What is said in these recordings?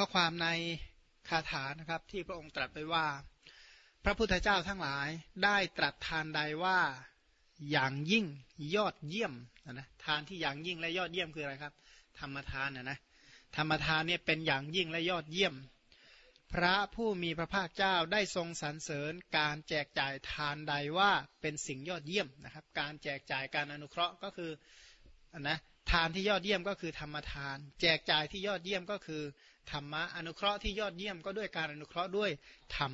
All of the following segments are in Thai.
ข้อความในคาถานะครับที่พระองค์ตรัสไปว่า พระพุทธเจ้าทั้งหลายได้ตรัสทานใดว่าอย่างยิ่งยอดเยี่ยมนะทานที่อย่างยิ่งและยอดเยี่ยมคืออะไรครับ ธรรมทานนะนะธรรมทานเนี่ยเป็นอย่างยิ่งและยอดเยี่ยม พระผู้มีพระภาคเจ้าได้ทรงสรรเสริญ การแจกจ่ายทานใดว่าเป็นสิ่งยอดเยี่ยมนะครับ การแจกจ่ายการอนุเคราะห์ก็คือนะ ทานที่ยอดเยี่ยมก็คือธรรมทาน แจกจ่ายที่ยอดเยี่ยมก็คือธรรมะอนุเคราะห์ที่ยอดเยี่ยมก็ด้วยการอนุเคราะห์ด้วยธรรม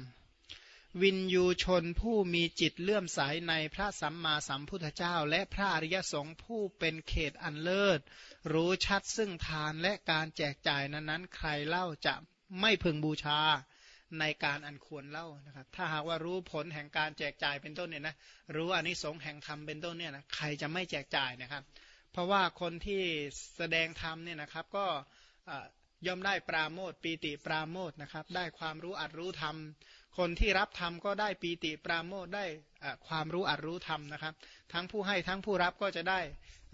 วินยูชนผู้มีจิตเลื่อมใสในพระสัมมาสัมพุทธเจ้า และพระอริยสงฆ์ผู้เป็นเขตอันเลิศ รู้ชัดซึ่งทานและการแจกจ่ายนั้นๆ ใครเล่าจะไม่พึงบูชาในการอันควรเล่านะครับ ถ้าหากว่ารู้ผลแห่งการแจกจ่ายเป็นต้นเนี่ยนะรู้อนิสงส์แห่งธรรมเป็นต้นเนี่ยนะใครจะไม่แจกจ่ายนะครับ เพราะว่าคนที่แสดงธรรมเนี่ยนะครับก็ย่อมได้ปราโมทปีติปราโมทนะครับ ได้ความรู้อัดรู้ธรรม คนที่รับธรรมก็ได้ปีติปราโมทได้ความรู้อัดรู้ธรรมนะครับ ทั้งผู้ให้ทั้งผู้รับก็จะได้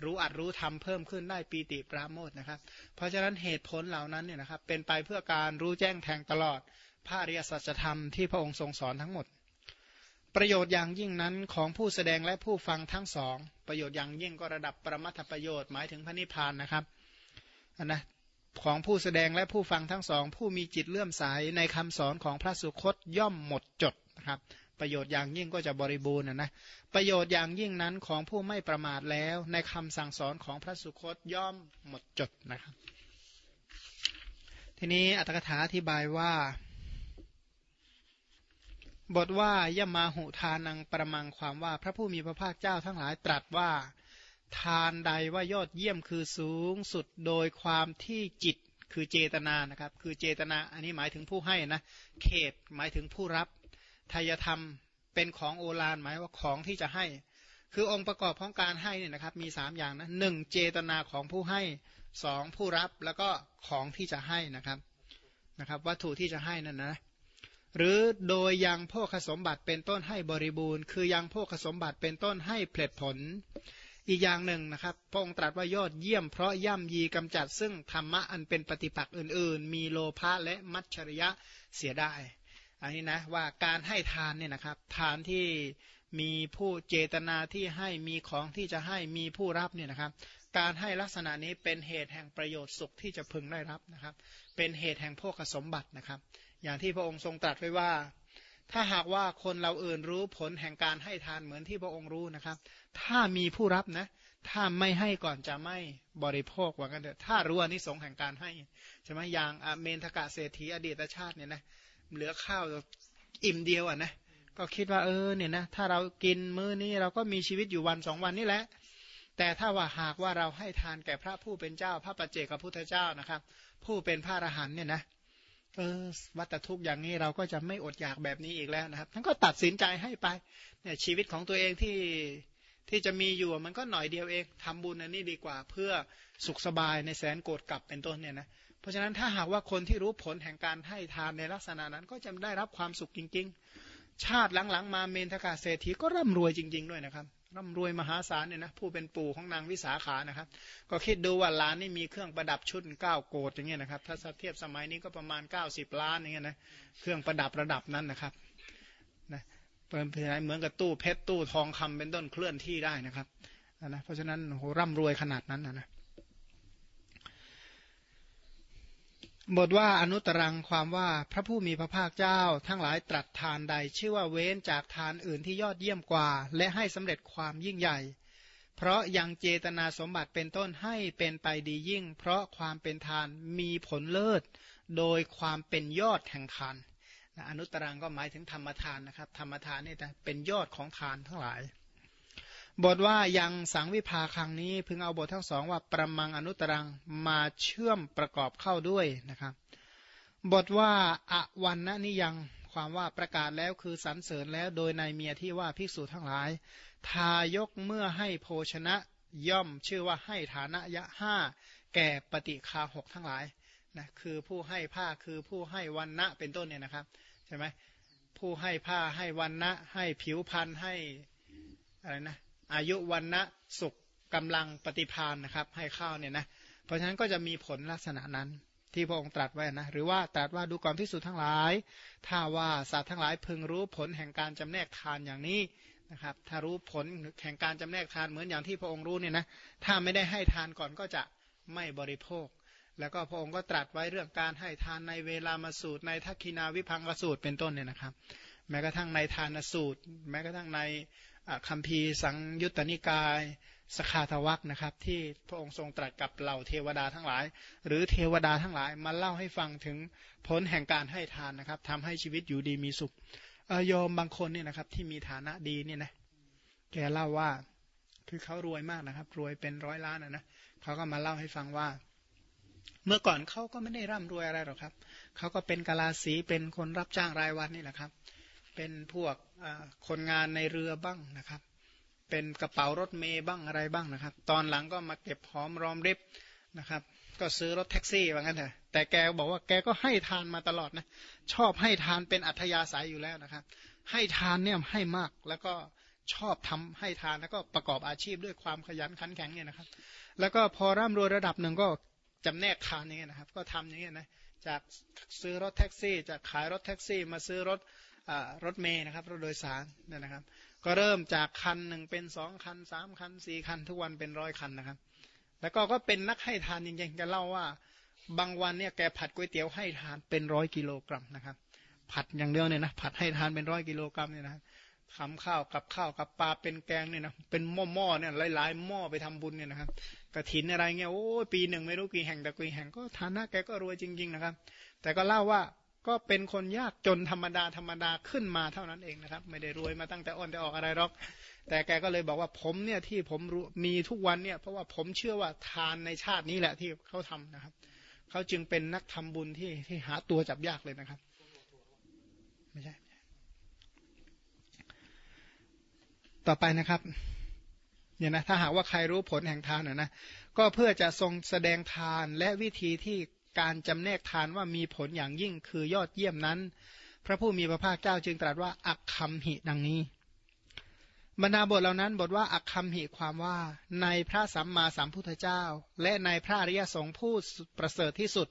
รู้อัดรู้ธรรมเพิ่มขึ้นได้ปีติปราโมทนะครับ เพราะฉะนั้นเหตุผลเหล่านั้นเนี่ยนะครับเป็นไปเพื่อการรู้แจ้งแทงตลอดพระอริยสัจธรรมที่พระองค์ทรงสอนทั้งหมด ประโยชน์อย่างยิ่งนั้นของผู้แสดงและผู้ฟังทั้งสอง ประโยชน์อย่างยิ่งก็ระดับประมัตประโยชน์หมายถึงพระนิพพานนะครับนะของผู้แสดงและผู้ฟังทั้งสอง ผู้มีจิตเลื่อมใสในคำสอนของพระสุคตย่อมหมดจดนะครับ ประโยชน์อย่างยิ่งก็จะบริบูรณ์นะนะประโยชน์อย่างยิ่งนั้นของผู้ไม่ประมาทแล้วในคำสั่งสอนของพระสุคตย่อมหมดจดนะครับ ทีนี้อัตถกถาอธิบายว่า บทว่ายมาหุทานังประมังความว่าพระผู้มีพระภาคเจ้าทั้งหลายตรัสว่า ทานใดว่ายอดเยี่ยมคือสูงสุดโดยความที่จิตคือเจตนานะครับ คือเจตนาอันนี้หมายถึงผู้ให้นะเขตหมายถึงผู้รับทายธรรมเป็นของโอฬารหมายว่าของที่จะให้ คือองค์ประกอบของการให้เนี่ยนะครับ มีสามอย่างนะหนึ่งเจตนาของผู้ให้สองผู้รับแล้วก็ของที่จะให้นะครับนะครับ วัตถุที่จะให้นั่นนะ หรือโดยยังพวกสมบัติเป็นต้นให้บริบูรณ์ คือยังพวกสมบัติเป็นต้นให้เพลิดผล อีกอย่างหนึ่งนะครับ พระองค์ตรัสว่ายอดเยี่ยมเพราะย่ำยีกำจัดซึ่งธรรมะอันเป็นปฏิปักษ์อื่น ๆ มีโลภะและมัจฉริยะเสียได้ อันนี้นะว่าการให้ทานเนี่ยนะครับ ทานที่มีผู้เจตนาที่ให้มีของที่จะให้มีผู้รับเนี่ยนะครับ การให้ลักษณะนี้เป็นเหตุแห่งประโยชน์สุขที่จะพึงได้รับนะครับ เป็นเหตุแห่งพวกสมบัตินะครับ อย่างที่พระองค์ทรงตรัสไว้ว่า ถ้าหากว่าคนเราอื่นรู้ผลแห่งการให้ทานเหมือนที่พระองค์รู้นะครับ ถ้ามีผู้รับนะ ถ้าไม่ให้ก่อนจะไม่บริโภคว่ากันเถอะถ้ารู้อนิสงส์แห่งการให้ใช่ไหมอย่างเมนทกะเศรษฐีอดีตชาติเนี่ยนะเหลือข้าวอิ่มเดียวอะนะก็คิดว่าเออเนี่ยนะถ้าเรากินมื้อนี้เราก็มีชีวิตอยู่วันสองวันนี่แหละ แต่ถ้าว่าหากว่าเราให้ทานแก่พระผู้เป็นเจ้า พระปัจเจกพระพุทธเจ้านะครับ ผู้เป็นพระอรหันเนี่ยนะเออวัตทุกอย่างนี้เราก็จะไม่อดอยากแบบนี้อีกแล้วนะครับท่านก็ตัดสินใจให้ไปเนี่ยชีวิตของตัวเองที่ที่จะมีอยู่มันก็หน่อยเดียวเองทำบุญอันนี้ดีกว่า เพื่อสุขสบายในแสนโกรธกลับเป็นต้นเนี่ยนะเพราะฉะนั้นถ้าหากว่าคนที่รู้ผลแห่งการให้ทานในลักษณะนั้นก็จะได้รับความสุขจริง ๆ ชาติหลังๆ มาเมนทกาเศรษฐีก็ร่ำรวยจริง ๆ ด้วยนะครับ ร่ำรวยมหาศาลเนี่ยนะผู้เป็นปู่ของนางวิสาขานะครับ ก็คิดดูว่าล้านนี่มีเครื่องประดับชุดเก้าโกดอย่างเงี้ยนะครับถ้าเทียบสมัยนี้ก็ประมาณเก้าสิบล้านอย่างเงี้ยนะเครื่องประดับระดับนั้นนะครับนะเป็นเหมือนกับตู้เพชรตู้ทองคำเป็นต้นเคลื่อนที่ได้นะครับนะเพราะฉะนั้นโหร่ำรวยขนาดนั้นนะนะ บทว่าอนุตรังความว่าพระผู้มีพระภาคเจ้า ทั้งหลายตรัสทานใด ชื่อว่าเว้นจากทานอื่นที่ยอดเยี่ยมกว่า และให้สำเร็จความยิ่งใหญ่ เพราะยังเจตนาสมบัติเป็นต้นให้เป็นไปดียิ่ง เพราะความเป็นทานมีผลเลิศ โดยความเป็นยอดแห่งทานอนุตรังก็หมายถึงธรรมทานนะครับ ธรรมทานนี่เป็นยอดของทานทั้งหลาย บทว่ายังสังวิภาครั้งนี้พึงเอาบททั้งสองว่าประมังอนุตรังมาเชื่อมประกอบเข้าด้วยนะครับ บทว่าอวันนะนิยังความว่าประกาศแล้วคือสรรเสริญแล้วโดยในเมียที่ว่าภิกษุทั้งหลาย ทายกเมื่อให้โภชนะย่อมชื่อว่าให้ฐานะยะห้าแก่ปฏิคาหกทั้งหลายนะคือผู้ให้ผ้าคือผู้ให้วันนะเป็นต้นเนี่ยนะครับใช่ไหมผู้ให้ผ้าให้วันนะให้ผิวพันธ์ให้อะไรนะ อายุวันนะสุขกำลังปฏิพานนะครับ ให้ข้าวเนี่ยนะเพราะฉะนั้นก็จะมีผลลักษณะนั้นที่พระองค์ตรัสไว้นะหรือว่าตรัสว่าดูก่อนพิสูจน์ทั้งหลาย ถ้าว่าสัตว์ทั้งหลายพึงรู้ผลแห่งการจำแนกทานอย่างนี้นะครับ ถ้ารู้ผลแห่งการจำแนกทานเหมือนอย่างที่พระองค์รู้เนี่ยนะถ้าไม่ได้ให้ทานก่อนก็จะไม่บริโภค แล้วก็พระองค์ก็ตรัสไว้เรื่องการให้ทานในเวลามาสูตรในทักคินาวิพังกสูตรเป็นต้นเนี่ยนะครับ แม้กระทั่งในทานสูตร แม้กระทั่งใน คัมภีร์สังยุตตนิกายสคาทวักนะครับ ที่พระองค์ทรงตรัสกับเหล่าเทวดาทั้งหลาย หรือเทวดาทั้งหลายมาเล่าให้ฟังถึงผลแห่งการให้ทานนะครับทำให้ชีวิตอยู่ดีมีสุขโยมบางคนเนี่ยนะครับที่มีฐานะดีเนี่ยนะแกเล่าว่าคือเขารวยมากนะครับ รวยเป็นร้อยล้านนะนะเขาก็มาเล่าให้ฟังว่า เมื่อก่อนเขาก็ไม่ได้ร่ำรวยอะไรหรอกครับเขาก็เป็นกาลาสีเป็นคนรับจ้างรายวันนี่แหละครับ เป็นพวกคนงานในเรือบ้างนะครับ เป็นกระเป๋ารถเมย์บ้างอะไรบ้างนะครับ ตอนหลังก็มาเก็บหอมรอมริบนะครับ ก็ซื้อรถแท็กซี่ว่างั้นเถอะแต่แกบอกว่าแกก็ให้ทานมาตลอดนะ ชอบให้ทานเป็นอัธยาศัยอยู่แล้วนะครับ ให้ทานเนี่ยให้มากแล้วก็ชอบทำให้ทานแล้วก็ประกอบอาชีพด้วยความขยันขันแข็งเนี่ยนะครับ แล้วก็พอร่ำรวยระดับหนึ่งก็จำแนกทานอย่างเงี้ยนะครับ ก็ทำอย่างเงี้ยนะจากซื้อรถแท็กซี่จากขายรถแท็กซี่ มาซื้อรถ รถเมย์นะครับรถโดยสารเนี่ยนะครับ ก็เริ่มจากคันหนึ่งเป็นสองคันสามคันสี่คันทุกวันเป็นร้อยคันนะครับ แล้วก็ก็เป็นนักให้ทานจริงๆแกเล่าว่าบางวันเนี่ยแกผัดก๋วยเตี๋ยวให้ทานเป็นร้อยกิโลกรัมนะครับ ผัดอย่างเดียวเนี่ยนะผัดให้ทานเป็นร้อยกิโลกรัมเนี่ยนะทำข้าวกับข้าวกับปลาเป็นแกงเนี่ยนะเป็นหม้อหม้อเนี่ยหลายๆหม้อไปทำบุญเนี่ยนะครับกระถินอะไรเงี้ยโอ้ปีหนึ่งไม่รู้กี่แห่งแต่กี่แห่งก็ฐานะแกก็รวยจริง ๆนะครับ แต่ก็เล่าว่า ก็เป็นคนยากจนธรรมดาธรรมดาขึ้นมาเท่านั้นเองนะครับ ไม่ได้รวยมาตั้งแต่อ่อนแต่ออกอะไรหรอก แต่แกก็เลยบอกว่าผมเนี่ยที่ผมมีทุกวันเนี่ย เพราะว่าผมเชื่อว่าทานในชาตินี้แหละที่เขาทำนะครับเขาจึงเป็นนักทำบุญที่ที่หาตัวจับยากเลยนะครับ ไม่ใช่ ต่อไปนะครับเนี่ยนะถ้าหากว่าใครรู้ผลแห่งทานนะนะก็เพื่อจะทรงแสดงทานและวิธีที่ การจำแนกทานว่ามีผลอย่างยิ่งคือยอดเยี่ยมนั้น พระผู้มีพระภาคเจ้าจึงตรัสว่าอักคำหิดังนี้ บรรดาบทเหล่านั้นบทว่าอักคำหิความว่า ในพระสัมมาสัมพุทธเจ้า และในพระอริยสงฆ์ผู้ประเสริฐที่สุด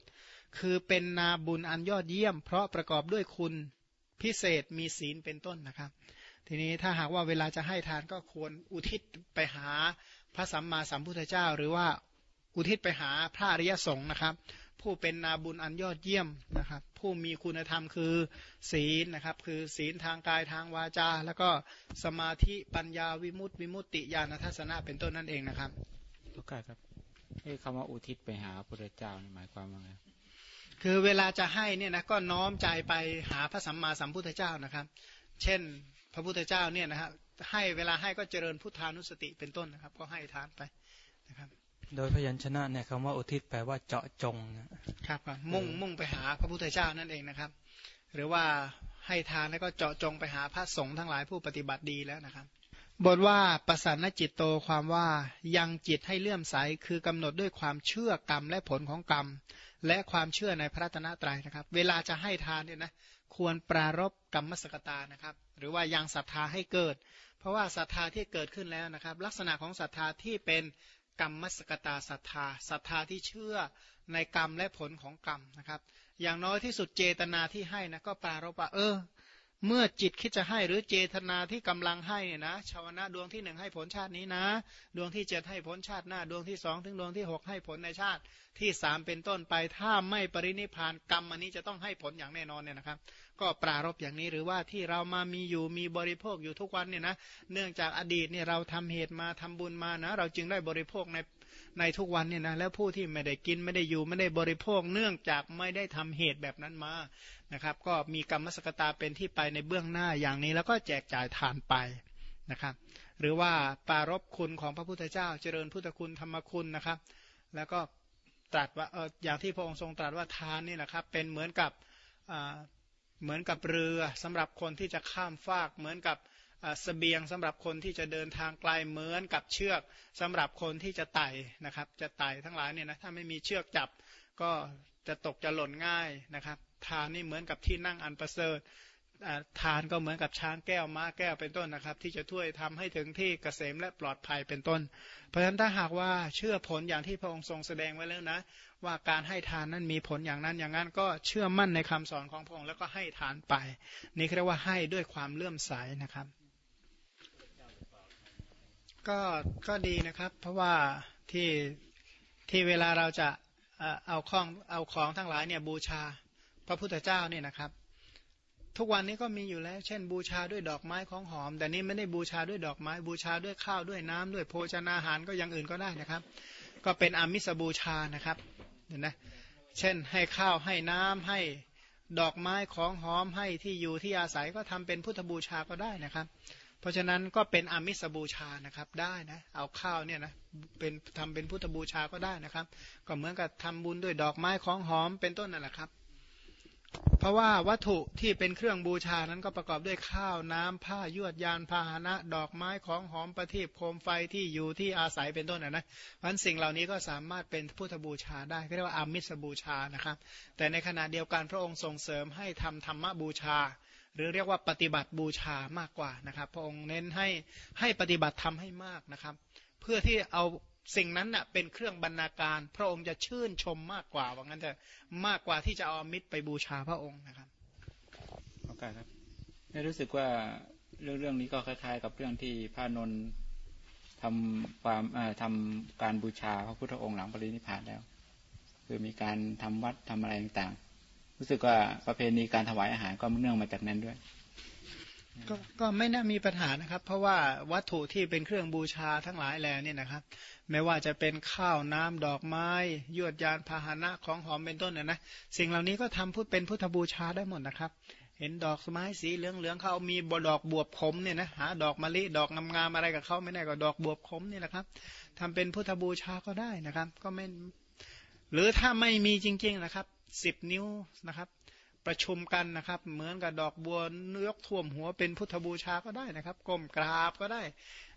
คือเป็นนาบุญอันยอดเยี่ยม เพราะประกอบด้วยคุณพิเศษมีศีลเป็นต้นนะครับ ทีนี้ถ้าหากว่าเวลาจะให้ทานก็ควรอุทิศไปหาพระสัมมาสัมพุทธเจ้า หรือว่าอุทิศไปหาพระอริยสงฆ์นะครับ ผู้เป็นนาบุญอันยอดเยี่ยมนะครับผู้มีคุณธรรมคือศีลนะครับคือศีลทางกายทางวาจา แล้วก็สมาธิปัญญาวิมุตติวิมุตติญาณทัศนะเป็นต้นนั่นเองนะครับทุกข์ครับคำว่าอุทิศไปหาพระพุทธเจ้าหมายความว่าไงคือเวลาจะให้เนี่ยนะก็น้อมใจไปหาพระสัมมาสัมพุทธเจ้านะครับ เช่นพระพุทธเจ้าเนี่ยนะฮะให้เวลาให้ก็เจริญพุทธานุสติเป็นต้นนะครับ ก็ให้ทานไปนะครับ โดยพยัญชนะเนี่ยคำว่าอุทิศแปลว่าเจาะจงนะครับ มุ่งมุ่งไปหาพระพุทธเจ้านั่นเองนะครับ หรือว่าให้ทานแล้วก็เจาะจงไปหาพระสงฆ์ทั้งหลายผู้ปฏิบัติดีแล้วนะครับ บทว่าประสานจิตโตความว่ายังจิตให้เลื่อมใสคือกำหนดด้วยความเชื่อกรรมและผลของกรรม และความเชื่อในพระตนะตรัยนะครับ เวลาจะให้ทานเนี่ยนะควรปรารบกรรมสกตานะครับ หรือว่ายังศรัทธาให้เกิด เพราะว่าศรัทธาที่เกิดขึ้นแล้วนะครับ ลักษณะของศรัทธาที่เป็น กรรมมสกตาศรัทธาศรัทธาที่เชื่อในกรรมและผลของกรรมนะครับ อย่างน้อยที่สุดเจตนาที่ให้นะก็ปรารบว่าเออ เมื่อจิตคิดจะให้หรือเจตนาที่กำลังให้เนี่ยนะชาวนะดวงที่หนึ่งให้ผลชาตินี้นะ ดวงที่เจ็ดให้ผลชาติหน้า ดวงที่สองถึงดวงที่หกให้ผลในชาติที่สามเป็นต้นไปถ้าไม่ปรินิพานกรรมอันนี้จะต้องให้ผลอย่างแน่นอนเนี่ยนะครับ ก็ปรารบอย่างนี้หรือว่าที่เรามามีอยู่มีบริโภคอยู่ทุกวันเนี่ยนะเนื่องจากอดีตเนี่ยเราทำเหตุมาทำบุญมานะ เราจึงได้บริโภคใน ในทุกวันเนี่ยนะแล้วผู้ที่ไม่ได้กินไม่ได้อยู่ไม่ได้บริโภคเนื่องจากไม่ได้ทำเหตุแบบนั้นมานะครับ ก็มีกรรมสกตาเป็นที่ไปในเบื้องหน้าอย่างนี้ แล้วก็แจกจ่ายทานไปนะครับ หรือว่าปารบคุณของพระพุทธเจ้า เจริญพุทธคุณธรรมคุณนะครับ แล้วก็ตรัสว่าเอออย่างที่พระองค์ทรงตรัสว่าทานนี่นะครับ เป็นเหมือนกับเหมือนกับเรือสำหรับคนที่จะข้ามฟากเหมือนกับ เสบียงสำหรับคนที่จะเดินทางไกลเหมือนกับเชือกสำหรับคนที่จะไต่นะครับ จะไต่ทั้งหลายเนี่ยนะถ้าไม่มีเชือกจับก็จะตกจะหล่นง่ายนะครับ ทานนี่เหมือนกับที่นั่งอันประเสริฐทานก็เหมือนกับช้างแก้วม้าแก้วเป็นต้นนะครับ ที่จะช่วยทำให้ถึงที่เกษมและปลอดภัยเป็นต้น เพราะฉะนั้นถ้าหากว่าเชื่อผลอย่างที่พระองค์ทรงแสดงไว้แล้วนะ ว่าการให้ทานนั้นมีผลอย่างนั้นอย่างนั้นก็เชื่อมั่นในคำสอนของพระองค์แล้วก็ให้ทานไป นี่เรียกว่าให้ด้วยความเลื่อมใสนะครับ ก็ก็ดีนะครับ เพราะว่าที่ที่เวลาเราจะเอาของเอาของทั้งหลายเนี่ยบูชาพระพุทธเจ้าเนี่ยนะครับ ทุกวันนี้ก็มีอยู่แล้ว เช่น บูชาด้วยดอกไม้ของหอม แต่นี้ไม่ได้บูชาด้วยดอกไม้บูชาด้วยข้าวด้วยน้ำด้วยโภชนาหารก็อย่างอื่นก็ได้นะครับ ก็เป็นอามิสบูชานะครับเห็นไหมเช่นให้ข้าวให้น้ำให้ดอกไม้ของหอมให้ที่อยู่ที่อาศัยก็ทำเป็นพุทธบูชาก็ได้นะครับ เพราะฉะนั้นก็เป็นอามิสบูชานะครับได้นะเอาข้าวเนี่ยนะเป็นทำเป็นพุทธบูชาก็ได้นะครับ ก็เหมือนกับทำบุญด้วยดอกไม้ของหอมเป็นต้นนั่นแหละครับ เพราะว่าวัตถุที่เป็นเครื่องบูชานั้นก็ประกอบด้วยข้าวน้ำผ้ายวดยานพาหนะ ดอกไม้ของหอมประทีปโคมไฟที่อยู่ที่อาศัยเป็นต้นนะนะพันสิ่งเหล่านี้ก็สามารถเป็นพุทธบูชาได้เรียกว่าอามิสบูชานะครับ แต่ในขณะเดียวกันพระองค์ส่งเสริมให้ทำธรรมบูชา หรือเรียกว่าปฏิบัติบูชามากกว่านะครับ พระองค์เน้นให้ให้ปฏิบัติทำให้มากนะครับ เพื่อที่เอาสิ่งนั้นน่ะเป็นเครื่องบรรณาการ พระองค์จะชื่นชมมากกว่าว่างั้นจะมากกว่าที่จะเอามิตรไปบูชาพระองค์นะครับโอเคครับได้รู้สึกว่าเรื่องเรื่องนี้ก็คล้ายๆ กับเรื่องที่พระนนท์ทำความทำการบูชาพระพุทธองค์หลังปรินิพพานแล้ว คือมีการทำวัดทำอะไรต่างๆ รู้สึกว่าประเพณีการถวายอาหารก็เนื่องมาจากนั้นด้วย ก็ก็ไม่น่ามีปัญหานะครับ เพราะว่าวัตถุที่เป็นเครื่องบูชาทั้งหลายแหล่นี่นะครับ ไม่ว่าจะเป็นข้าวน้ำดอกไม้ยวดยานพาหนะของหอมเป็นต้นนะนะสิ่งเหล่านี้ก็ทำพุทธเป็นพุทธบูชาได้หมดนะครับเห็นดอกไม้สีเหลืองๆเขามีบดอกบวบขมเนี่ยนะหาดอกมะลิดอกงามๆอะไรกับเขาไม่ได้ก็ดอกบวบขมนี่แหละครับทำเป็นพุทธบูชาก็ได้นะครับ ก็ไม่หรือถ้าไม่มีจริง ๆนะครับ สิบนิ้วนะครับ ประชุมกันนะครับ เหมือนกับดอกบัวเนื้อท่วมหัวเป็นพุทธบูชาก็ได้นะครับก้มกราบก็ได้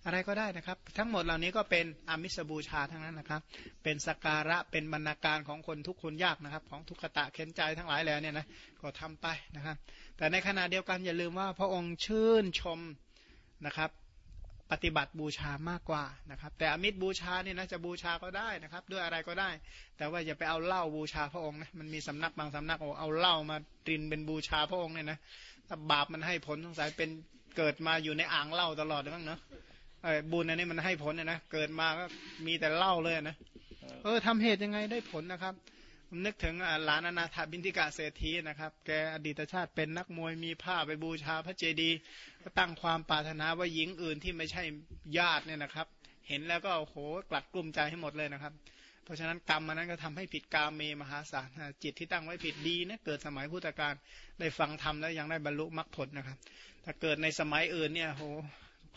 อะไรก็ได้นะครับ ทั้งหมดเหล่านี้ก็เป็นอมิสบูชาทั้งนั้นนะครับ เป็นสการะเป็นบรรณาการของคนทุกคนยากนะครับ ของทุกขตะเข็นใจทั้งหลายแล้วเนี่ยนะก็ทำไปนะครับ แต่ในขณะเดียวกันอย่าลืมว่าพระองค์ชื่นชมนะครับ ปฏิบัติบูชามากกว่านะครับ แต่อมิตรบูชาเนี่ยนะจะบูชาก็ได้นะครับ ด้วยอะไรก็ได้ แต่ว่าอย่าไปเอาเหล้าบูชาพระองค์นะมันมีสำนักบางสำนักโอ้เอาเหล้ามาตินเป็นบูชาพระองค์เนี่ยนะถ้าบาปมันให้ผลสงสัยเป็นเกิดมาอยู่ในอ่างเหล้าตลอดเลยมั้งเนาะไอ้บุญอันนี้มันให้ผลนะเกิดมาก็มีแต่เหล้าเลยนะเออทำเหตุยังไงได้ผลนะครับ นึกถึงหลานอนาถบินทิกาเศรษฐีนะครับ แกอดีตชาติเป็นนักมวยมีผ้าไปบูชาพระเจดีย์ก็ตั้งความปรารถนาว่าหญิงอื่นที่ไม่ใช่ญาติเนี่ยนะครับ เห็นแล้วก็โอ้โหกลัดกลุ่มใจให้หมดเลยนะครับ เพราะฉะนั้นกรรมมันนั้นก็ทำให้ผิดกามเมมหาศาลจิตที่ตั้งไว้ผิดดีนะเกิดสมัยพุทธกาลได้ฟังธรรมแล้วยังได้บรรลุมรรคผลนะครับ ถ้าเกิดในสมัยอื่นเนี่ยโห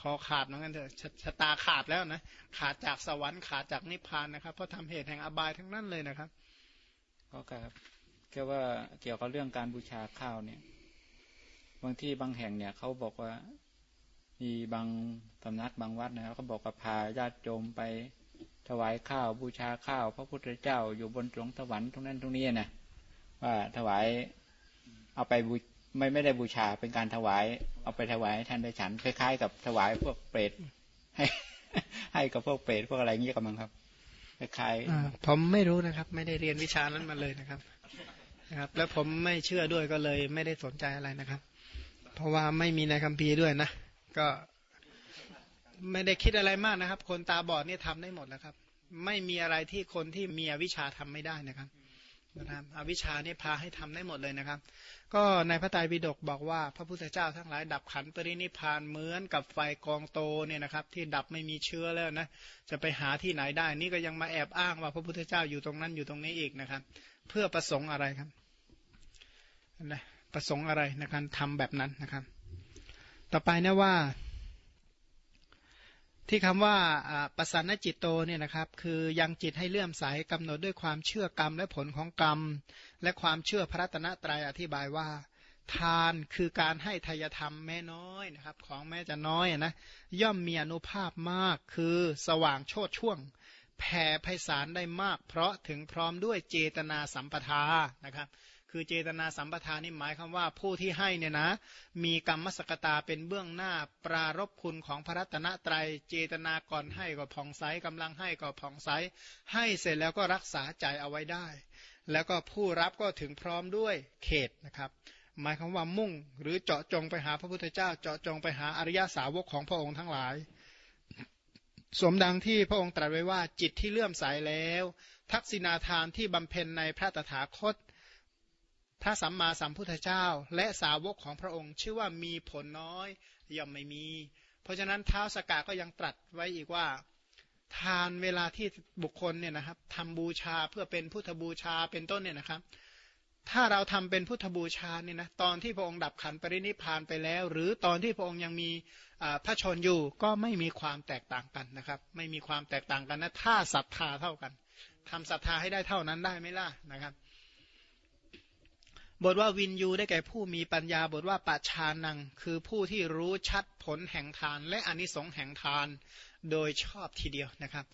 คอขาดเหมือนกันเถอะชะตาขาดแล้วนะขาดจากสวรรค์ขาดจากนิพพานนะครับ เพราะทำเหตุแห่งอบายทั้งนั้นเลยนะครับ ก็ครับแค่ว่าเกี่ยวกับเรื่องการบูชาข้าวเนี่ย บางที่บางแห่งเนี่ยเขาบอกว่ามีบางสำนักบางวัดนะครับเขาบอกว่าพาญาติโยมไปถวายข้าวบูชาข้าว พระพุทธเจ้าอยู่บนสวงสวรรค์ตรงนั้นตรงนี้นะว่าถวายเอาไปบูไม่ไม่ได้บูชาเป็นการถวาย เอาไปถวายท่านได้ฉันคล้ายๆ กับถวายพวกเปรตให้ให้กับพวกเปรตพวกอะไรเงี้ยกับมังครับ คล้ายผมไม่รู้นะครับ ไม่ได้เรียนวิชานั้นมาเลยนะครับนะครับ แล้วผมไม่เชื่อด้วยก็เลยไม่ได้สนใจอะไรนะครับ เพราะว่าไม่มีในคัมภีร์ด้วยนะก็ไม่ได้คิดอะไรมากนะครับ คนตาบอดนี่ทำได้หมดแล้วครับ ไม่มีอะไรที่คนที่มีวิชาทำไม่ได้นะครับ นะครับอวิชานี่พาให้ทำได้หมดเลยนะครับ ก็ในพระไตรปิฎกบอกว่าพระพุทธเจ้าทั้งหลายดับขันปรินิพานเหมือนกับไฟกองโตเนี่ยนะครับ ที่ดับไม่มีเชื้อแล้วนะจะไปหาที่ไหนได้ นี่ก็ยังมาแอบอ้างว่าพระพุทธเจ้าอยู่ตรงนั้นอยู่ตรงนี้อีกนะครับ เพื่อประสงค์อะไรครับนะประสงค์อะไรในการทำแบบนั้นนะครับ ต่อไปนะว่า ที่คำว่าปสานจิตโตเนี่ยนะครับคือยังจิตให้เลื่อมใสกำหนดด้วยความเชื่อกรรมและผลของกรรม และความเชื่อพระรัตนตรัยอธิบายว่า ทานคือการให้ทายธรรมแม้น้อยนะครับของแม้จะน้อยนะย่อมมีอนุภาพมากคือสว่างโชดช่วง แผ่ไพศาลได้มาก เพราะถึงพร้อมด้วยเจตนาสัมปทานะครับ คือเจตนาสัมปทานนี่หมายคำว่าผู้ที่ให้เนี่ยนะ มีกรรมสกตาเป็นเบื้องหน้าปรารบคุณของพระรัตนตรยัยเจตนาก่อนให้ก็ผ่องใสกำลังให้ก็ผ่องใสให้เสร็จแล้วก็รักษาใจเอาไว้ได้ แล้วก็ผู้รับก็ถึงพร้อมด้วยเขตนะครับ หมายคำว่ามุ่ง หรือเจาะจงไปหาพระพุทธเจ้า เจาะจงไปหาอริยสาวกของพระองค์ทั้งหลาย สมดังที่พระองค์ตรัสไว้ว่าจิตที่เลื่อมใสแล้ว ทักษิณาทานที่บำเพ็ญในพระตถาคต พระสัมมาสัมพุทธเจ้า และสาวกของพระองค์ ชื่อว่ามีผลน้อยย่อมไม่มี เพราะฉะนั้นเท้าสกาก็ยังตรัสไว้อีกว่า ทานเวลาที่บุคคลเนี่ยนะครับทำบูชาเพื่อเป็นพุทธบูชาเป็นต้นเนี่ยนะครับ ถ้าเราทำเป็นพุทธบูชาเนี่ยนะตอนที่พระองค์ดับขันปรินิพานไปแล้ว หรือตอนที่พระองค์ยังมีพระชนอยู่ก็ไม่มีความแตกต่างกันนะครับ ไม่มีความแตกต่างกันนะถ้าศรัทธาเท่ากันทำศรัทธาให้ได้เท่านั้นได้ไหมล่ะนะครับ บทว่าวินยูได้แก่ผู้มีปัญญาบทว่าปัจชานัง คือผู้ที่รู้ชัดผลแห่งทาน และอนิสงส์แห่งทานโดยชอบทีเดียวนะครับ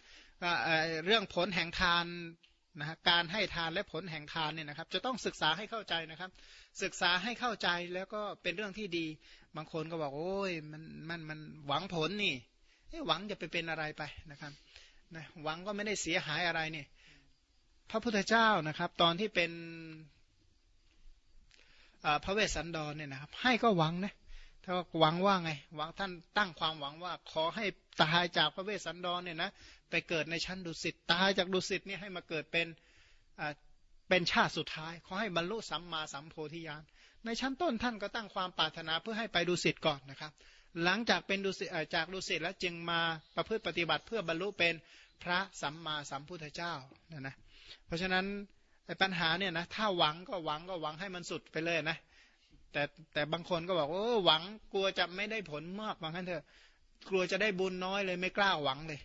เรื่องผลแห่งทานนะฮะการให้ทานและผลแห่งทานเนี่ยนะครับ จะต้องศึกษาให้เข้าใจนะครับ ศึกษาให้เข้าใจแล้วก็เป็นเรื่องที่ดี บางคนก็บอกโอ้ยมันมันมันหวังผลนี่หวังจะไปเป็นอะไรไปนะครับนะหวังก็ไม่ได้เสียหายอะไรนี่พระพุทธเจ้านะครับ ตอนที่เป็น พระเวสสันดรเนี่ยนะครับ ให้ก็หวังนะถ้าหวังว่าไง หวังท่านตั้งความหวังว่า ขอให้ตายจากพระเวสสันดรเนี่ยนะไปเกิดในชั้นดุสิตตายจากดุสิตนี่ให้มาเกิดเป็นเป็นชาติสุดท้าย ขอให้บรรลุสัมมาสัมโพธิญาณในชั้นต้นท่านก็ตั้งความปรารถนาเพื่อให้ไปดุสิตก่อนนะครับ หลังจากเป็นดุสิตจากดุสิตแล้วจึงมาประพฤติปฏิบัติเพื่อบรรลุเป็นพระสัมมาสัมพุทธเจ้านะนะเพราะฉะนั้น ไอ้ปัญหาเนี่ยนะถ้าหวังก็หวังก็หวังให้มันสุดไปเลยนะ แต่แต่บางคนก็บอกว่าหวังกลัวจะไม่ได้ผลมากบางท่านเถอะกลัวจะได้บุญน้อยเลยไม่กล้าหวังเลย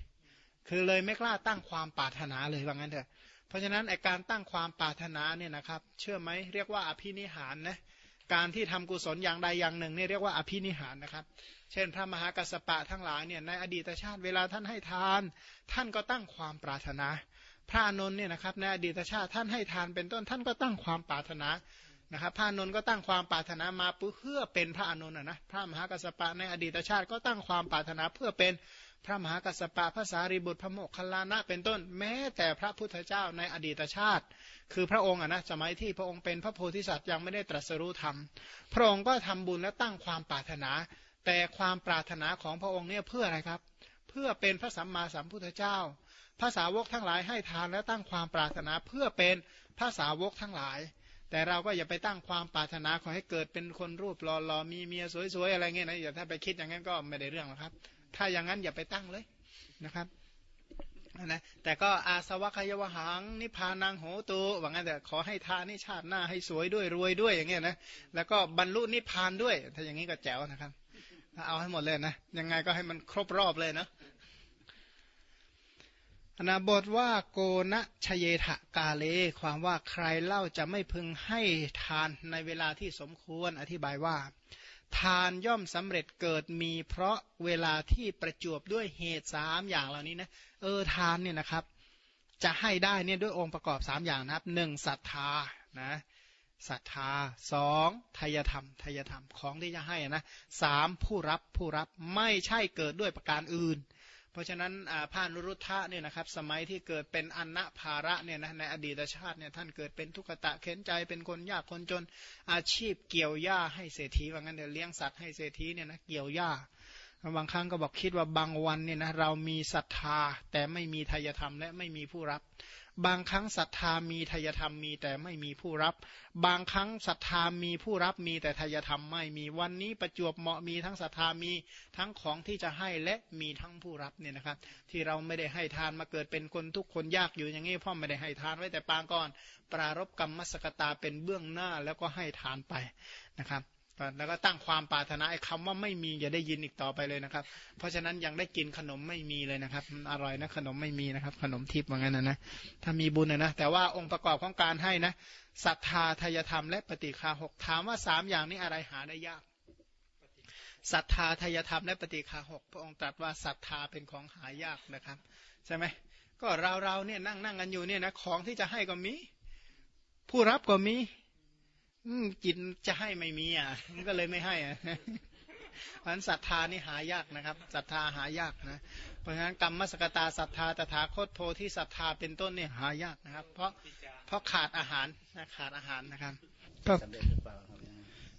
คือเลยไม่กล้าตั้งความปรารถนาเลยบางท่านเถอะ เพราะฉะนั้นไอการตั้งความปรารถนาเนี่ยนะครับ เชื่อไหมเรียกว่าอภินิหารนะการที่ทำกุศลอย่างใดอย่างหนึ่งเนี่ยเรียกว่าอภินิหารนะครับ เช่น พระมหากัสสปะทั้งหลายเนี่ยในอดีตชาติเวลาท่านให้ทาน ท่านก็ตั้งความปรารถนา พระนนท์เนี่ยนะครับในอดีตชาติท่านให้ทานเป็นต้นท่านก็ตั้งความปรารถนานะครับพระนนท์ก็ตั้งความปรารถนามาเพื่อเป็นพระอนุนนะพระมหากัสปะในอดีตชาติก็ตั้งความปรารถนาเพื่อเป็นพระมหากัสปะพระสารีบุตรพระโมคคัลลานะเป็นต้น แม้แต่พระพุทธเจ้าในอดีตชาติ คือพระองค์อะนะสมัยที่พระองค์เป็นพระโพธิสัตว์ยังไม่ได้ตรัสรู้ธรรม พระองค์ก็ทำบุญและตั้งความปรารถนา แต่ความปรารถนาของพระองค์เนี่ยเพื่ออะไรครับ เพื่อเป็นพระสัมมาสัมพุทธเจ้า ภาษาวกทั้งหลายให้ทานและตั้งความปรารถนาเพื่อเป็นภาษาวกทั้งหลาย แต่เราก็อย่าไปตั้งความปรารถนาขอให้เกิดเป็นคนรูปหล่อๆมีเมียสวยๆอะไรเงี้ยนะอย่าถ้าไปคิดอย่างนั้นก็ไม่ได้เรื่องหรอกครับ ถ้าอย่างนั้นอย่าไปตั้งเลยนะครับนะแต่ก็อาสวะคยวหังนิพานังโหตุว่างั้นแต่ขอให้ทานนี่ชาติหน้าให้สวยด้วยรวยด้วยอย่างเงี้ยนะแล้วก็บรรลุนิพานด้วย ถ้าอย่างนี้ก็แจ๋วนะครับเอาให้หมดเลยนะยังไงก็ให้มันครบรอบเลยเนาะ นาบทว่าโกณชเยทะกาเล ความว่าใครเล่าจะไม่พึงให้ทานในเวลาที่สมควรอธิบายว่า ทานย่อมสำเร็จเกิดมี เพราะเวลาที่ประจวบด้วยเหตุสามอย่างเหล่านี้นะเออทานเนี่ยนะครับ จะให้ได้เนี่ยด้วยองค์ประกอบสามอย่างนะครับหนึ่งศรัทธานะศรัทธาสองทายธรรมทายธรรมของที่จะให้นะสามผู้รับผู้รับไม่ใช่เกิดด้วยประการอื่น ราะฉะนั้นพระนุรุทธะเนี่ยนะครับสมัยที่เกิดเป็นอันนภาระเนี่ยนะในอดีตชาติเนี่ยท่านเกิดเป็นทุกตะเข็นใจเป็นคนยากคนจนอาชีพเกี่ยวหญ้าให้เศรษฐีว่างั้นเดี๋ยวเลี้ยงสัตว์ให้เศรษฐีเนี่ยนะเกี่ยวหญ้าบางครั้งก็บอกคิดว่าบางวันเนี่ยนะเรามีศรัทธาแต่ไม่มีทายธรรมและไม่มีผู้รับ บางครั้งศรัทธามีทายธรรมมีแต่ไม่มีผู้รับ บางครั้งศรัทธามีผู้รับมีแต่ทายธรรมไม่มีวันนี้ประจวบเหมาะมีทั้งศรัทธามีทั้งของที่จะให้และมีทั้งผู้รับเนี่ยนะครับ ที่เราไม่ได้ให้ทานมาเกิดเป็นคนทุกคนยากอยู่อย่างนี้พ่อไม่ได้ให้ทานไว้แต่ปางก่อน ปรารบกรรมมสกตาเป็นเบื้องหน้าแล้วก็ให้ทานไปนะครับ แล้วก็ตั้งความปรารถนาไอ้คำว่าไม่มีอย่าได้ยินอีกต่อไปเลยนะครับ เพราะฉะนั้นยังได้กินขนมไม่มีเลยนะครับอร่อยนะขนมไม่มีนะครับ ขนมทิพย์ว่างั้นนะนะถ้ามีบุญนะนะแต่ว่าองค์ประกอบของการให้นะศรัทธาทายธรรมและปฏิคาหกถามว่าสามอย่างนี้อะไรหาได้ยากศรัทธาทายธรรมและปฏิคาหกพระองค์ตรัสว่าศรัทธาเป็นของหายากนะครับใช่ไหมก็เราเราเนี่ยนั่งนั่งกันอยู่เนี่ยนะของที่จะให้ก็มี ผู้รับก็มี จิตจะให้ไม่มีอะมันก็เลยไม่ให้อะเพราะฉะนั้นศรัทธานี่หายากนะครับศรัทธาหายากนะเพราะฉะนั้นกรรมมสกตาศรัทธาตถาคตโพธิศรัทธาเป็นต้นเนี่ยหายากนะครับ เพราะเพราะขาดอาหารนะขาดอาหารนะครับก็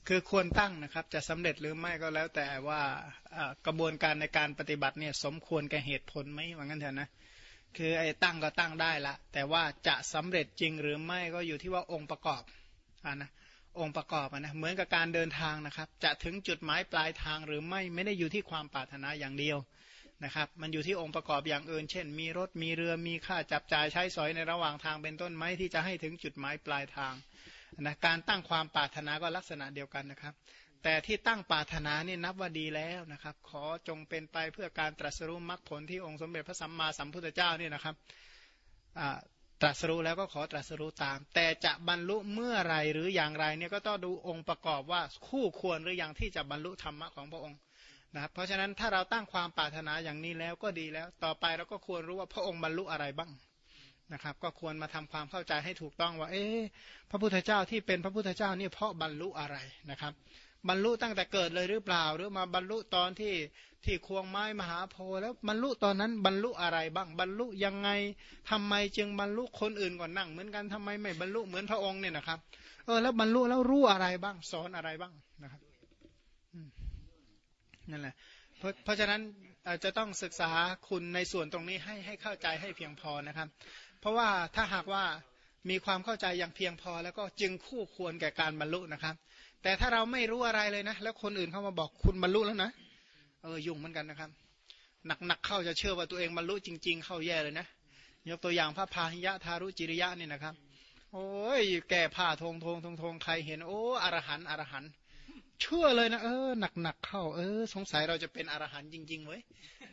คือควรตั้งนะครับ จะสำเร็จหรือไม่ก็แล้วแต่ว่ากระบวนการในการปฏิบัติเนี่ยสมควรแก่เหตุผลไหมว่างั้นเถอะนะคือไอ้ตั้งก็ตั้งได้ละแต่ว่าจะสำเร็จจริงหรือไม่ก็อยู่ที่ว่าองค์ประกอบอ่านะ องค์ประกอบนะเหมือนกับการเดินทางนะครับ จะถึงจุดหมายปลายทางหรือไม่ไม่ได้อยู่ที่ความปรารถนาอย่างเดียวนะครับ มันอยู่ที่องค์ประกอบอย่างอื่น เช่น มีรถมีเรือมีค่าจับจ่ายใช้สอยในระหว่างทางเป็นต้นไหมที่จะให้ถึงจุดหมายปลายทางนะการตั้งความปรารถนาก็ลักษณะเดียวกันนะครับ แต่ที่ตั้งปรารถนานี่นับว่าดีแล้วนะครับ ขอจงเป็นไปเพื่อการตรัสรู้มรรคผลที่องค์สมเด็จพระสัมมาสัมพุทธเจ้านี่นะครับ ตรัสรู้แล้วก็ขอตรัสรู้ตาม แต่จะบรรลุเมื่อไรหรืออย่างไรเนี่ยก็ต้องดูองค์ประกอบว่าคู่ควรหรืออย่างที่จะบรรลุธรรมะของพระองค์นะครับเพราะฉะนั้นถ้าเราตั้งความปรารถนาอย่างนี้แล้วก็ดีแล้ว ต่อไปเราก็ควรรู้ว่าพระองค์บรรลุอะไรบ้างนะครับ ก็ควรมาทำความเข้าใจให้ถูกต้องว่า เอ๊พระพุทธเจ้าที่เป็นพระพุทธเจ้านี่เพราะบรรลุอะไรนะครับ บรรลุตั้งแต่เกิดเลยหรือเปล่า หรือมาบรรลุตอนที่ ที่ควงไม้มหาโพธิ์แล้วบรรลุตอนนั้นบรรลุอะไรบ้าง บรรลุยังไงทำไมจึงบรรลุคนอื่นก่อนนั่ง เหมือนกันทำไมไม่บรรลุเหมือนพระองค์เนี่ยนะครับเออแล้วบรรลุแล้วรู้อะไรบ้าง สอนอะไรบ้างนะครับนั่นแหละเพราะเพราะฉะนั้นจะต้องศึกษาคุณในส่วนตรงนี้ให้ให้เข้าใจให้เพียงพอนะครับ เพราะว่าถ้าหากว่ามีความเข้าใจอย่างเพียงพอ แล้วก็จึงคู่ควรแก่การบรรลุนะครับ แต่ถ้าเราไม่รู้อะไรเลยนะ แล้วคนอื่นเข้ามาบอกคุณบรรลุแล้วนะ เออยุ่งเหมือนกันนะครับ หนักๆเข้าจะเชื่อว่าตัวเองบรรลุจริง ๆ เข้าแย่เลยนะยกตัวอย่างพระพาหิยะทารุจิริยะนี่นะครับ โอ้ยแก่ผ้าทงทงทงทงใครเห็น โอ้อรหันอรหันเชื่อเลยนะเออหนักๆเข้าเออ สงสัยเราจะเป็นอรหันจริง ๆ เว้ย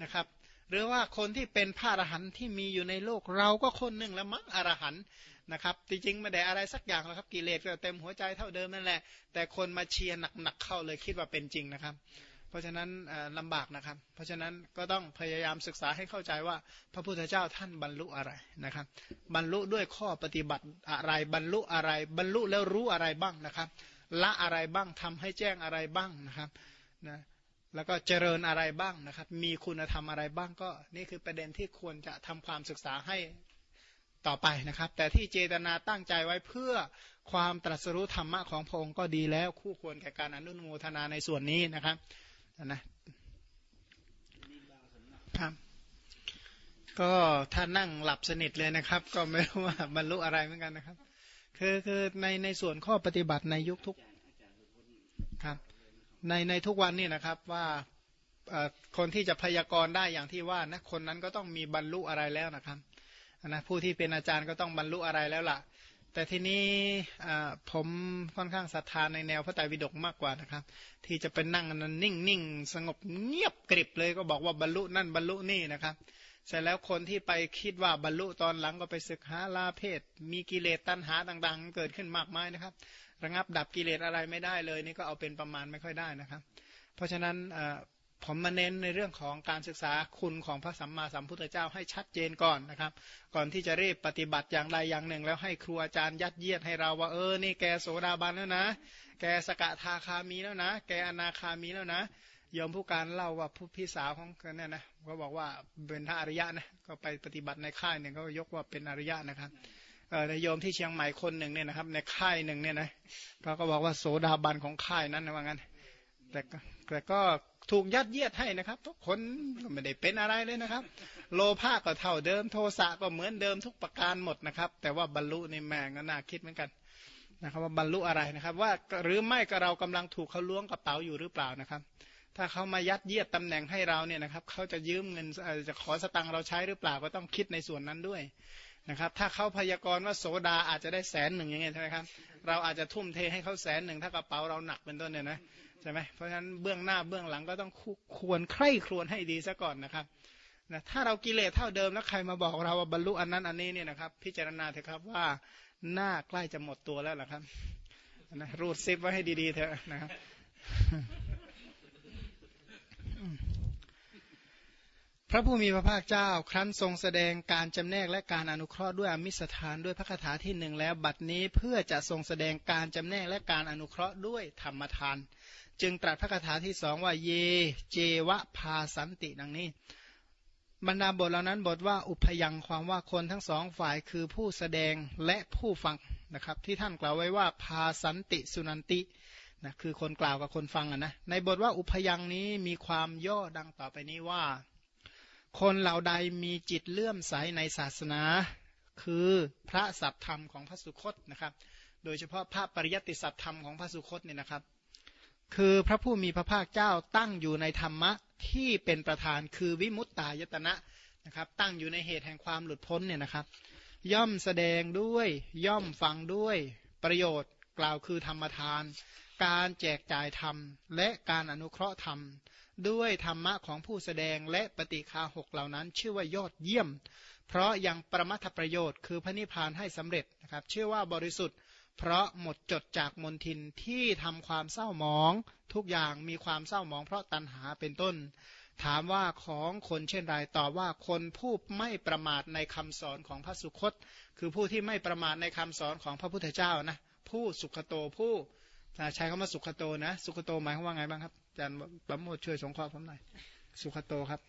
นะครับ หรือว่าคนที่เป็นพระอรหันที่มีอยู่ในโลกเราก็คนหนึ่งแล้วมั้งอรหันนะครับจริงๆไม่ได้อะไรสักอย่างแล้วครับกิเลสก็เต็มหัวใจเท่าเดิมนั่นแหละ แต่คนมาเชียร์หนักๆเข้าเลยคิดว่าเป็นจริงนะครับ ราะฉะนั้นลำบากนะครับ เพราะฉะนั้นก็ต้องพยายามศึกษาให้เข้าใจว่าพระพุทธเจ้าท่านบรรลุอะไรนะครับ บรรลุด้วยข้อปฏิบัติอะไรบรรลุอะไร บรรลุแล้วรู้อะไรบ้างนะครับ ละอะไรบ้างทำให้แจ้งอะไรบ้างนะครับนะแล้วก็เจริญอะไรบ้างนะครับ มีคุณธรรมอะไรบ้างก็นี่คือประเด็นที่ควรจะทำความศึกษาให้ต่อไปนะครับ แต่ที่เจตนาตั้งใจไว้เพื่อความตรัสรู้ธรรมะของพระองค์ก็ดีแล้วคู่ควรแก่การอนุโมทนาในส่วนนี้นะครับ นะครับ ก็ถ้านั่งหลับสนิทเลยนะครับ ก็ไม่รู้ว่าบรรลุอะไรเหมือนกันนะครับ คือคือในในส่วนข้อปฏิบัติในยุคทุกครับในในทุกวันนี่นะครับว่าคนที่จะพยากรณ์ได้อย่างที่ว่านะคนนั้นก็ต้องมีบรรลุอะไรแล้วนะครับนะผู้ที่เป็นอาจารย์ก็ต้องบรรลุอะไรแล้วล่ะ แต่ทีนี้ผมค่อนข้างศรัทธาในแนวพระไตรปิฎกมากกว่านะครับ ที่จะเป็นนั่งนั้นนิ่งนิ่งสงบเงียบกริบเลยก็บอกว่าบรรลุนั่นบรรลุนี่นะครับเสร็จแล้วคนที่ไปคิดว่าบรรลุตอนหลังก็ไปศึกหาลาเพศ มีกิเลสตัณหาต่างๆ เกิดขึ้นมากมายนะครับ ระงับดับกิเลสอะไรไม่ได้เลย นี่ก็เอาเป็นประมาณไม่ค่อยได้นะครับ เพราะฉะนั้น ผมมาเน้นในเรื่องของการศึกษาคุณของพระสัมมาสัมพุทธเจ้าให้ชัดเจนก่อนนะครับ ก่อนที่จะรีบปฏิบัติอย่างใดอย่างหนึ่ง แล้วให้ครูอาจารย์ยัดเยียดให้เราว่าเออนี่แกโสดาบันแล้วนะ แกสกทาคามีแล้วนะ แกอนาคามีแล้วนะยอมผู้การเล่าว่าผู้พี่สาวของกันเนี่ยนะก็บอกว่าเป็นพระอริยะนะก็ไปปฏิบัติในค่ายหนึ่งก็ยกว่าเป็นอริยะนะครับเออในโยมที่เชียงใหม่คนหนึ่งเนี่ยนะครับ ในค่ายหนึ่งเนี่ยนะเขาก็บอกว่าโสดาบันของค่ายนั้นนะว่างั้นแต่แต่ก็ ถูกยัดเยียดให้นะครับ ทุกคนไม่ได้เป็นอะไรเลยนะครับ โลภะก็เท่าเดิมโทสะก็เหมือนเดิมทุกประการหมดนะครับ แต่ว่าบรรลุในแมงก็น่าคิดเหมือนกันนะครับว่าบรรลุอะไรนะครับ ว่าหรือไม่ก็เรากำลังถูกเขาล้วงกระเป๋าอยู่หรือเปล่านะครับ ถ้าเขามายัดเยียดตำแหน่งให้เราเนี่ยนะครับเขาจะยืมเงินจะขอสตังค์เราใช้หรือเปล่าก็ต้องคิดในส่วนนั้นด้วยนะครับ ถ้าเขาพยากรณ์ว่าโสดาอาจจะได้แสนหนึ่งย่างเงี้ยใช่ไหมครับ เราอาจจะทุ่มเทให้เขาแสนหนึ่งถ้ากระเป๋าเราหนักเป็นต้นเนี่ยนะ ช่ไหมเพราะฉะนั้นเบื้องหน้าเบื้องหลังก็ต้องควรใคร่ครวญให้ดีซะก่อนนะครับนะถ้าเรากิเลสเท่าเดิมแล้วใครมาบอกเราว่าบรรลุอันนั้นอันนี้เนี่ยนะครับ พิจารณาเถอะครับว่าหน้าใกล้จะหมดตัวแล้วล่ะครับนะรูดซิปไว้ให้ดีๆเถอะนะครับพระผู้มีพระภาคเจ้า ครั้นทรงแสดงการจำแนกและการอนุเคราะห์ด้วยอมิสถานด้วยพระคาถาที่หนึ่งแล้วบัดนี้เพื่อจะทรงแสดงการจำแนกและการอนุเคราะห์ด้วยธรรมทาน จึงตรัสพระคาถาที่สองว่าเยเจวะพาสันติดังนี้ บรรดาบทเหล่านั้นบทว่าอุพยังความว่าคนทั้งสองฝ่ายคือผู้แสดงและผู้ฟังนะครับ ที่ท่านกล่าวไว้ว่าพาสันติสุนันตินะคือคนกล่าวกับคนฟังอะนะในบทว่าอุพยังนี้มีความย่อดังต่อไปนี้ว่า คนเหล่าใดมีจิตเลื่อมใสในศาสนา คือพระสัตธรรมของพระสุคตนะครับ โดยเฉพาะพระปริยัติสัตธรรมของพระสุคตเนี่ยนะครับ คือพระผู้มีพระภาคเจ้าตั้งอยู่ในธรรมะที่เป็นประธานคือวิมุตตายตนะนะครับตั้งอยู่ในเหตุแห่งความหลุดพ้นเนี่ยนะครับ ย่อมแสดงด้วยย่อมฟังด้วยประโยชน์กล่าวคือธรรมทาน การแจกจ่ายธรรม และการอนุเคราะห์ธรรม ด้วยธรรมะของผู้แสดงและปฏิคาหกเหล่านั้น ชื่อว่ายอดเยี่ยม เพราะยังประมัทประโยชน์คือพระนิพพานให้สำเร็จนะครับชื่อว่าบริสุทธิ์ เพราะหมดจดจากมนทินที่ทำความเศร้าหมอง ทุกอย่างมีความเศร้าหมอง เพราะตัณหาเป็นต้น ถามว่าของคนเช่นไรตอบว่าคนผู้ไม่ประมาทในคำสอนของพระสุคต คือผู้ที่ไม่ประมาทในคำสอนของพระพุทธเจ้านะผู้สุขโตผู้ใช้คำว่าสุขโตนะ สุขโตหมายความว่าไงบ้างครับอาจารย์ประโมทช่วยสงเคราะห์ผมหน่อยสุขโตครับ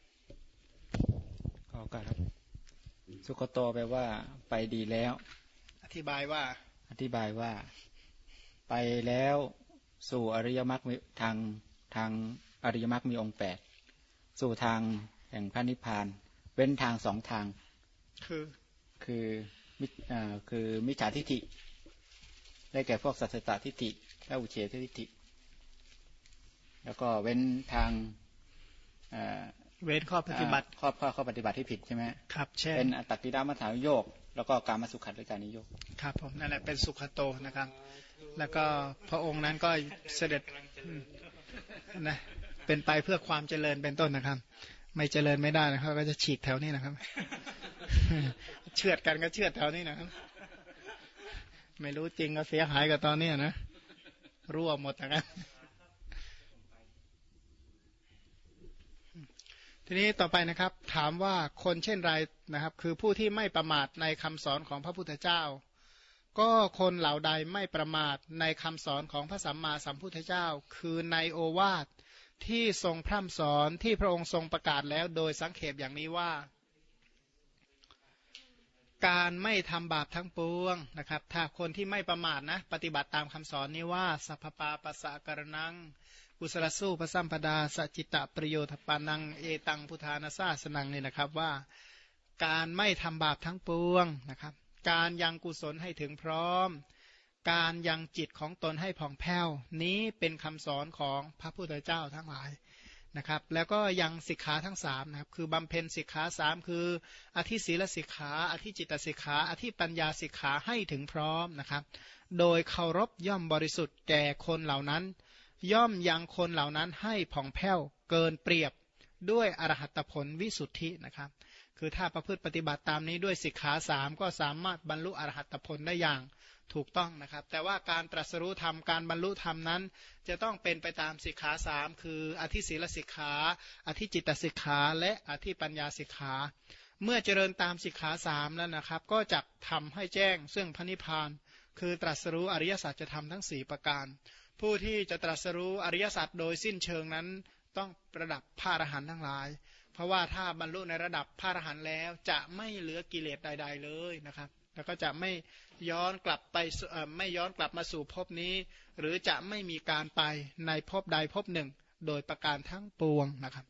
ขอการครับ สุขโตแปลว่าไปดีแล้ว อธิบายว่า อธิบายว่าไปแล้วสู่อริยมรรคทางทางอริยมรรคมีองค์แปดสู่ทางแห่งพระนิพพาน เว้นทางสองทาง คือคือมิอ่าคือมิจฉาทิฏฐิ ได้แก่พวกสัจตทิฏฐิและอุเฉททิฏฐิ แล้วก็เว้นทางเว้นข้อปฏิบัติข้อข้อข้อปฏิบัติที่ผิดใช่ไหมครับเช่นเป็นอัตติดามัฐานโยก แล้วก็การมาสุขัดด้วยการนิยกครับผมนั่นแหละเป็นสุขโตนะครับ แล้วก็พระองค์นั้นก็เสด็จนะเป็นไปเพื่อความเจริญเป็นต้นนะครับ ไม่เจริญไม่ได้นะครับ ก็จะฉีกแถวนี้นะครับ เชือดกันก็เชือดแถวนี้นะครับ ไม่รู้จริงก็เสียหายกับตอนนี้นะรั่วหมดนะครับ ทีนี้ต่อไปนะครับถามว่าคนเช่นไรนะครับ คือผู้ที่ไม่ประมาทในคำสอนของพระพุทธเจ้า ก็คนเหล่าใดไม่ประมาทในคำสอนของพระสัมมาสัมพุทธเจ้า คือในโอวาทที่ทรงพร่ำสอนที่พระองค์ทรงประกาศแล้วโดยสังเขปอย่างนี้ว่า การไม่ทำบาปทั้งปวงนะครับ ถ้าคนที่ไม่ประมาทนะ ปฏิบัติตามคำสอนนี้ว่าสัพปาปัสสะกรนัง กุศลสู้พระสัมปดาสจิตตประโยชน์ปานังเอตังพุทธานาซาสนังเนี่ยนะครับว่าการไม่ทำบาปทั้งปวงนะครับ การยังกุศลให้ถึงพร้อม การยังจิตของตนให้ผ่องแผ้ว นี้เป็นคำสอนของพระพุทธเจ้าทั้งหลายนะครับ แล้วก็ยังสิกขาทั้งสามนะครับ คือบำเพ็ญสิกขาสามคือ อธิศีลสิกขา อธิจิตสิกขา อธิปัญญาสิกขาให้ถึงพร้อมนะครับ โดยเคารพย่อมบริสุทธิ์แก่คนเหล่านั้น ย่อมยังคนเหล่านั้นให้ผ่องแผ้วเกินเปรียบด้วยอรหัตผลวิสุทธินะครับ คือถ้าประพฤติปฏิบัติตามนี้ด้วยสิกขาสามก็สามารถบรรลุอรหัตผลได้อย่างถูกต้องนะครับ แต่ว่าการตรัสรู้ธรรมการบรรลุธรรมนั้น จะต้องเป็นไปตามสิกขาสามคืออธิศีลสิกขา อธิจิตสิกขาและอธิปัญญาสิกขา เมื่อเจริญตามสิกขาสามแล้วนะครับ ก็จะทำให้แจ้งซึ่งพระนิพพาน คือตรัสรู้อริยสัจจะทำทั้งสี่ประการ ผู้ที่จะตรัสรู้อริยสัจโดยสิ้นเชิงนั้นต้องระดับพระอรหันต์ทั้งหลาย เพราะว่าถ้าบรรลุในระดับพระอรหันต์แล้วจะไม่เหลือกิเลสใด ๆ เลยนะครับ แล้วก็จะไม่ย้อนกลับไปไม่ย้อนกลับมาสู่ภพนี้ หรือจะไม่มีการไปในภพใดภพหนึ่ง โดยประการทั้งปวงนะครับ